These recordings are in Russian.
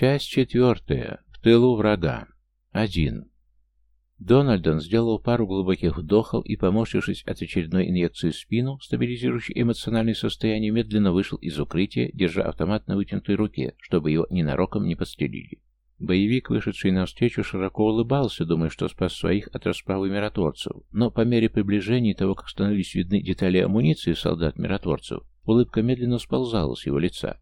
Часть четвертая. В тылу врага. Один. Дональдон сделал пару глубоких вдохов и, поморщившись от очередной инъекции в спину, стабилизирующей эмоциональное состояние, медленно вышел из укрытия, держа автомат на вытянутой руке, чтобы его ненароком не подстрелили. Боевик, вышедший навстречу, широко улыбался, думая, что спас своих от расправы миротворцев, но по мере приближения того, как становились видны детали амуниции солдат-миротворцев, улыбка медленно сползала с его лица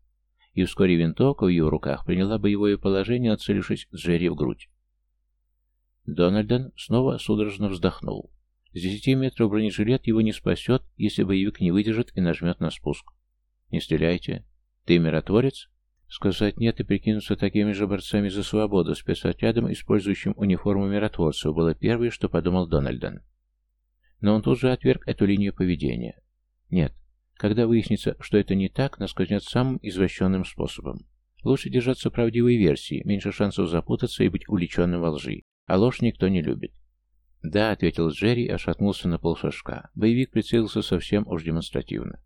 и вскоре винтовка в его руках приняла боевое положение, отцелившись Джерри в грудь. Дональден снова судорожно вздохнул. С десяти метров бронежилет его не спасет, если боевик не выдержит и нажмет на спуск. «Не стреляйте. Ты миротворец?» Сказать «нет» и прикинуться такими же борцами за свободу спецотрядом, использующим униформу миротворцев, было первое, что подумал Дональден. Но он тут же отверг эту линию поведения. Нет, когда выяснится, что это не так, нас казнят самым извращенным способом. Лучше держаться правдивой версии, меньше шансов запутаться и быть увлеченным во лжи. А ложь никто не любит. «Да», — ответил Джерри и ошатнулся на полшажка. Боевик прицелился совсем уж демонстративно.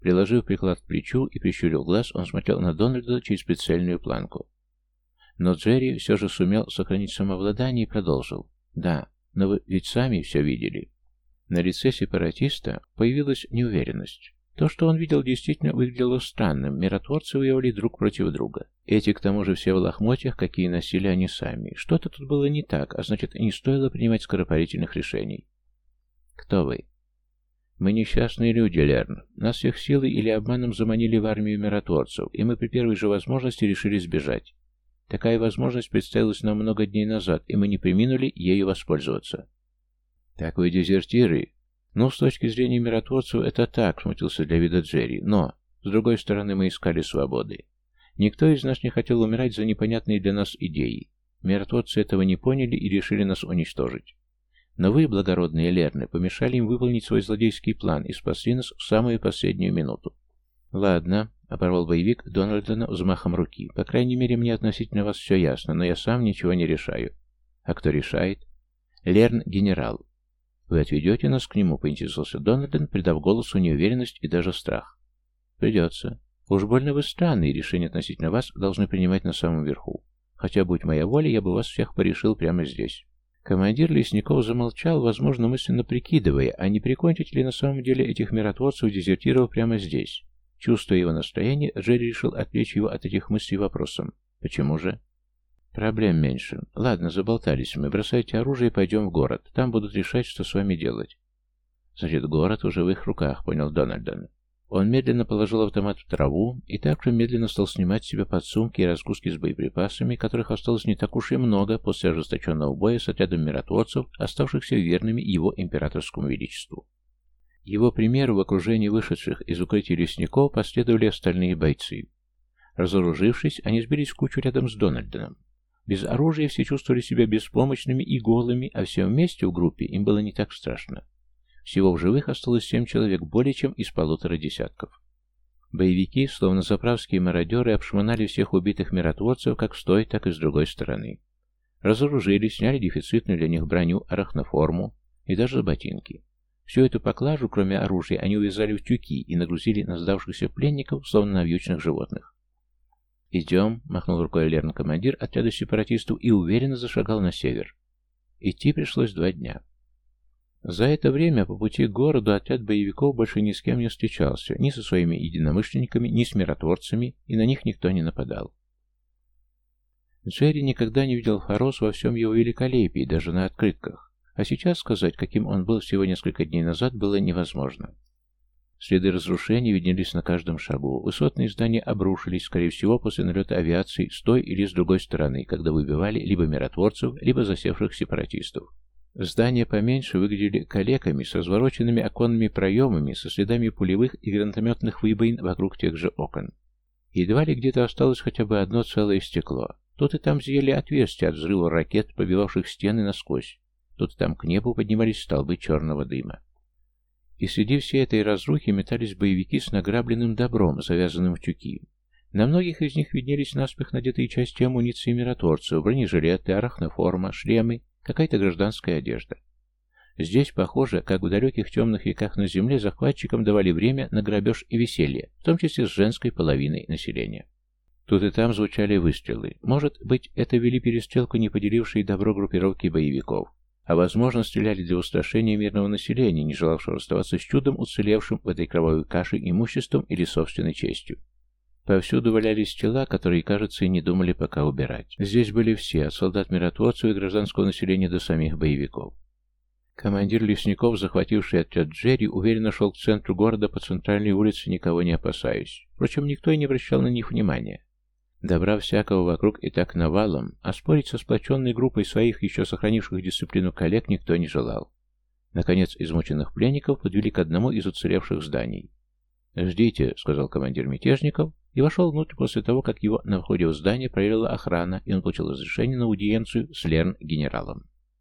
Приложив приклад к плечу и прищурил глаз, он смотрел на Дональда через прицельную планку. Но Джерри все же сумел сохранить самообладание и продолжил. «Да, но вы ведь сами все видели». На лице сепаратиста появилась неуверенность. То, что он видел, действительно выглядело странным. Миротворцы воевали друг против друга. Эти, к тому же, все в лохмотьях, какие носили они сами. Что-то тут было не так, а значит, не стоило принимать скоропалительных решений. «Кто вы?» «Мы несчастные люди, Лерн. Нас всех силой или обманом заманили в армию миротворцев, и мы при первой же возможности решили сбежать. Такая возможность представилась нам много дней назад, и мы не приминули ею воспользоваться». «Так вы дезертиры?» «Ну, с точки зрения миротворцев, это так», — смутился для вида Джерри. «Но, с другой стороны, мы искали свободы. Никто из нас не хотел умирать за непонятные для нас идеи. Миротворцы этого не поняли и решили нас уничтожить. Но вы, благородные Лерны, помешали им выполнить свой злодейский план и спасли нас в самую последнюю минуту. Ладно, — оборвал боевик Дональдона взмахом руки. По крайней мере, мне относительно вас все ясно, но я сам ничего не решаю. А кто решает? Лерн — генерал. «Вы отведете нас к нему?» — поинтересовался Дональден, придав голосу неуверенность и даже страх. «Придется. Уж больно вы странные, решения относительно вас должны принимать на самом верху. Хотя, будь моя воля, я бы вас всех порешил прямо здесь». Командир Лесников замолчал, возможно, мысленно прикидывая, а не прикончить ли на самом деле этих миротворцев, дезертиров прямо здесь. Чувствуя его настроение, Джерри решил отвлечь его от этих мыслей вопросом. «Почему же?» Проблем меньше. Ладно, заболтались мы. Бросайте оружие и пойдем в город. Там будут решать, что с вами делать. Значит, город уже в их руках, понял Дональдон. Он медленно положил автомат в траву и также медленно стал снимать себе подсумки и разгрузки с боеприпасами, которых осталось не так уж и много после ожесточенного боя с отрядом миротворцев, оставшихся верными его императорскому величеству. Его примеру в окружении вышедших из укрытий лесников последовали остальные бойцы. Разоружившись, они сбились в кучу рядом с Дональдоном. Без оружия все чувствовали себя беспомощными и голыми, а все вместе в группе им было не так страшно. Всего в живых осталось семь человек, более чем из полутора десятков. Боевики, словно заправские мародеры, обшмонали всех убитых миротворцев как с той, так и с другой стороны. Разоружили, сняли дефицитную для них броню, арахноформу и даже ботинки. Всю эту поклажу, кроме оружия, они увязали в тюки и нагрузили на сдавшихся пленников, словно на вьючных животных. «Идем», — махнул рукой Лерн командир отряда сепаратистов и уверенно зашагал на север. Идти пришлось два дня. За это время по пути к городу отряд боевиков больше ни с кем не встречался, ни со своими единомышленниками, ни с миротворцами, и на них никто не нападал. Джерри никогда не видел Фарос во всем его великолепии, даже на открытках, а сейчас сказать, каким он был всего несколько дней назад, было невозможно. Следы разрушений виднелись на каждом шагу. Высотные здания обрушились, скорее всего, после налета авиации с той или с другой стороны, когда выбивали либо миротворцев, либо засевших сепаратистов. Здания поменьше выглядели калеками с развороченными оконными проемами, со следами пулевых и гранатометных выбоин вокруг тех же окон. Едва ли где-то осталось хотя бы одно целое стекло. Тут и там зияли отверстия от взрыва ракет, побивавших стены насквозь. Тут и там к небу поднимались столбы черного дыма. И среди всей этой разрухи метались боевики с награбленным добром, завязанным в тюки. На многих из них виднелись наспех надетые части амуниции миротворцев, бронежилеты, арахноформа, шлемы, какая-то гражданская одежда. Здесь, похоже, как в далеких темных веках на земле, захватчикам давали время на грабеж и веселье, в том числе с женской половиной населения. Тут и там звучали выстрелы. Может быть, это вели перестрелку не поделившие добро группировки боевиков, а возможно, стреляли для устрашения мирного населения, не желавшего расставаться с чудом, уцелевшим в этой кровавой каше имуществом или собственной честью. Повсюду валялись тела, которые, кажется, и не думали пока убирать. Здесь были все, от солдат-миротворцев и гражданского населения до самих боевиков. Командир лесников, захвативший отряд Джерри, уверенно шел к центру города по центральной улице, никого не опасаясь. Впрочем, никто и не обращал на них внимания. Добра всякого вокруг и так навалом, а спорить со сплоченной группой своих, еще сохранивших дисциплину коллег, никто не желал. Наконец, измученных пленников подвели к одному из уцелевших зданий. «Ждите», — сказал командир мятежников, и вошел внутрь после того, как его на входе в здание проверила охрана, и он получил разрешение на аудиенцию с Лерн-генералом.